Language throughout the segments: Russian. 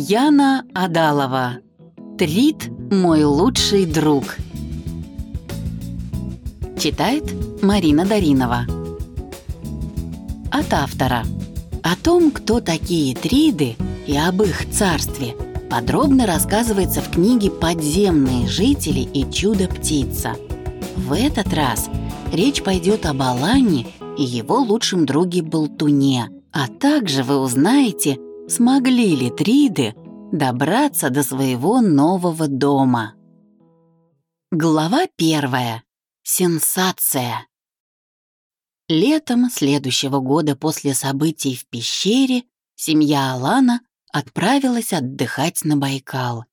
Яна Адалова. Трит – мой лучший друг. Читает Марина Даринова. От автора. О том, кто такие триды и об их царстве, подробно рассказывается в книге «Подземные жители и чудо-птица». В этот раз речь пойдет об Алане и его лучшем друге Болтуне, а также вы узнаете – смогли ли Триды добраться до своего нового дома. Глава первая. Сенсация. Летом следующего года после событий в пещере семья Алана отправилась отдыхать на Байкал.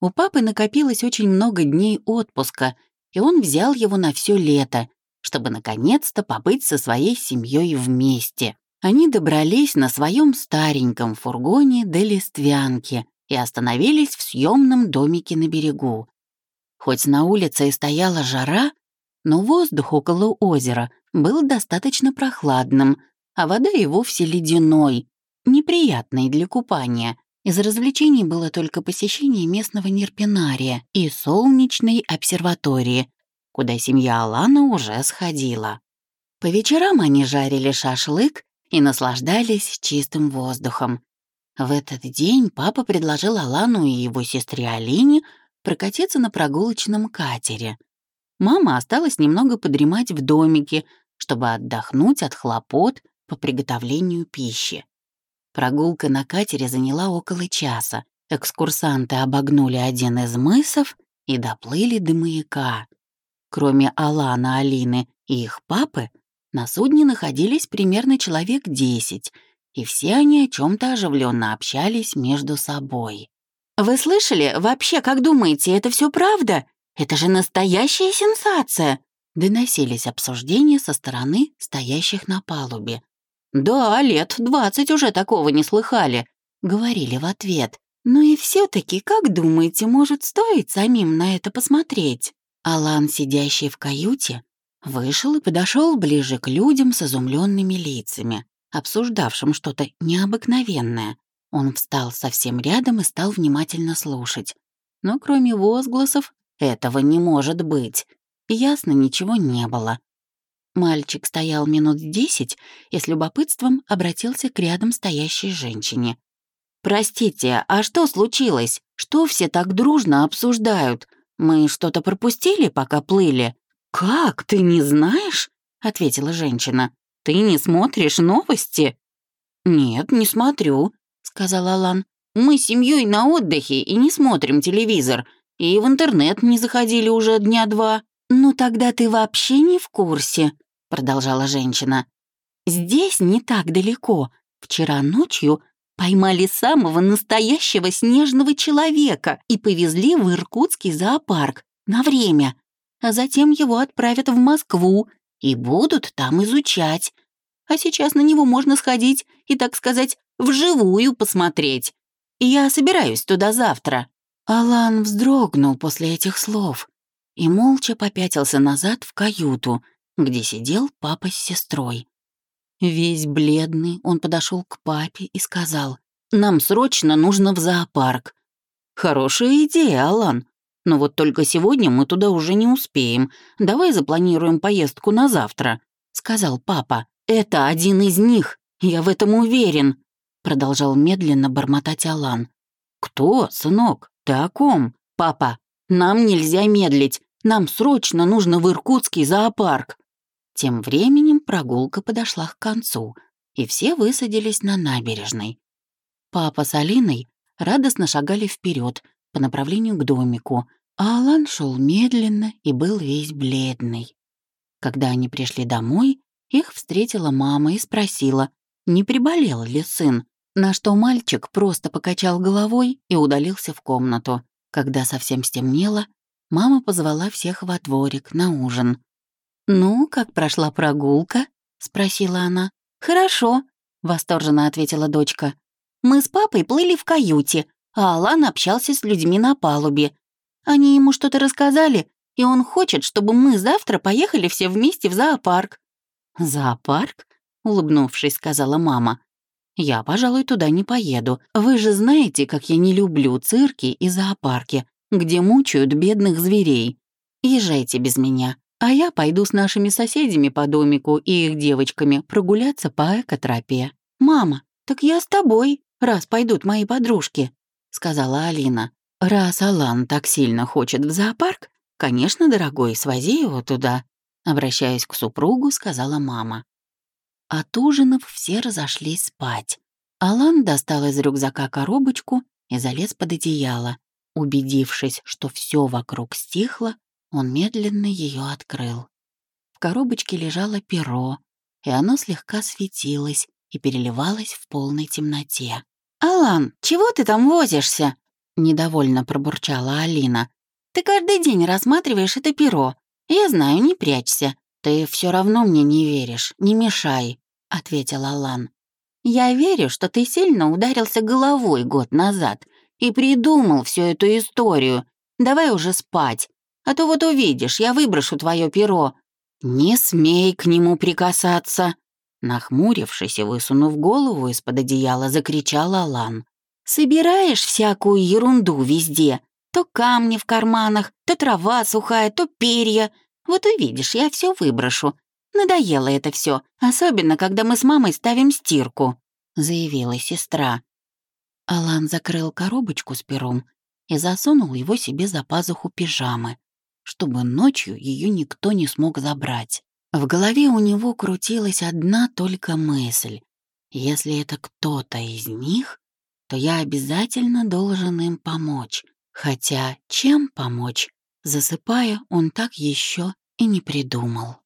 У папы накопилось очень много дней отпуска, и он взял его на все лето, чтобы наконец-то побыть со своей семьей вместе они добрались на своем стареньком фургоне до Листвянки и остановились в съемном домике на берегу. Хоть на улице и стояла жара, но воздух около озера был достаточно прохладным, а вода и вовсе ледяной, неприятной для купания. Из развлечений было только посещение местного нерпинария и солнечной обсерватории, куда семья Алана уже сходила. По вечерам они жарили шашлык и наслаждались чистым воздухом. В этот день папа предложил Алану и его сестре Алине прокатиться на прогулочном катере. Мама осталась немного подремать в домике, чтобы отдохнуть от хлопот по приготовлению пищи. Прогулка на катере заняла около часа. Экскурсанты обогнули один из мысов и доплыли до маяка. Кроме Алана, Алины и их папы, на судне находились примерно человек десять, и все они о чем то оживленно общались между собой. «Вы слышали? Вообще, как думаете, это все правда? Это же настоящая сенсация!» Доносились обсуждения со стороны стоящих на палубе. «Да, лет двадцать уже такого не слыхали», — говорили в ответ. «Ну и все таки как думаете, может, стоит самим на это посмотреть?» Алан, сидящий в каюте, Вышел и подошел ближе к людям с изумленными лицами, обсуждавшим что-то необыкновенное. Он встал совсем рядом и стал внимательно слушать. Но кроме возгласов «этого не может быть», ясно ничего не было. Мальчик стоял минут десять и с любопытством обратился к рядом стоящей женщине. «Простите, а что случилось? Что все так дружно обсуждают? Мы что-то пропустили, пока плыли?» «Как, ты не знаешь?» — ответила женщина. «Ты не смотришь новости?» «Нет, не смотрю», — сказал Алан. «Мы с семьей на отдыхе и не смотрим телевизор, и в интернет не заходили уже дня два». «Ну тогда ты вообще не в курсе», — продолжала женщина. «Здесь не так далеко. Вчера ночью поймали самого настоящего снежного человека и повезли в Иркутский зоопарк на время а затем его отправят в Москву и будут там изучать. А сейчас на него можно сходить и, так сказать, вживую посмотреть. Я собираюсь туда завтра». Алан вздрогнул после этих слов и молча попятился назад в каюту, где сидел папа с сестрой. Весь бледный он подошел к папе и сказал, «Нам срочно нужно в зоопарк». «Хорошая идея, Алан. Но вот только сегодня мы туда уже не успеем. Давай запланируем поездку на завтра», — сказал папа. «Это один из них, я в этом уверен», — продолжал медленно бормотать Алан. «Кто, сынок? Ты о ком? Папа, нам нельзя медлить. Нам срочно нужно в Иркутский зоопарк». Тем временем прогулка подошла к концу, и все высадились на набережной. Папа с Алиной радостно шагали вперед по направлению к домику, а Алан шел медленно и был весь бледный. Когда они пришли домой, их встретила мама и спросила, не приболел ли сын, на что мальчик просто покачал головой и удалился в комнату. Когда совсем стемнело, мама позвала всех во дворик на ужин. «Ну, как прошла прогулка?» — спросила она. «Хорошо», — восторженно ответила дочка. «Мы с папой плыли в каюте, а Алан общался с людьми на палубе. Они ему что-то рассказали, и он хочет, чтобы мы завтра поехали все вместе в зоопарк». «Зоопарк?» — улыбнувшись, сказала мама. Я, пожалуй, туда не поеду. Вы же знаете, как я не люблю цирки и зоопарки, где мучают бедных зверей. Езжайте без меня, а я пойду с нашими соседями по домику и их девочками прогуляться по экотропе. Мама, так я с тобой, раз пойдут мои подружки», — сказала Алина. «Раз Алан так сильно хочет в зоопарк, конечно, дорогой, свози его туда», — обращаясь к супругу, сказала мама. От ужинов все разошлись спать. Алан достал из рюкзака коробочку и залез под одеяло. Убедившись, что все вокруг стихло, он медленно ее открыл. В коробочке лежало перо, и оно слегка светилось и переливалось в полной темноте. «Алан, чего ты там возишься?» — недовольно пробурчала Алина. «Ты каждый день рассматриваешь это перо. Я знаю, не прячься. «Ты все равно мне не веришь, не мешай», — ответил Алан. «Я верю, что ты сильно ударился головой год назад и придумал всю эту историю. Давай уже спать, а то вот увидишь, я выброшу твое перо». «Не смей к нему прикасаться», Нахмурившись и высунув голову из-под одеяла, закричал Алан. «Собираешь всякую ерунду везде. То камни в карманах, то трава сухая, то перья. Вот увидишь, я все выброшу. Надоело это все, особенно когда мы с мамой ставим стирку», — заявила сестра. Алан закрыл коробочку с пером и засунул его себе за пазуху пижамы, чтобы ночью ее никто не смог забрать. В голове у него крутилась одна только мысль. Если это кто-то из них, то я обязательно должен им помочь. Хотя чем помочь? Засыпая, он так еще и не придумал.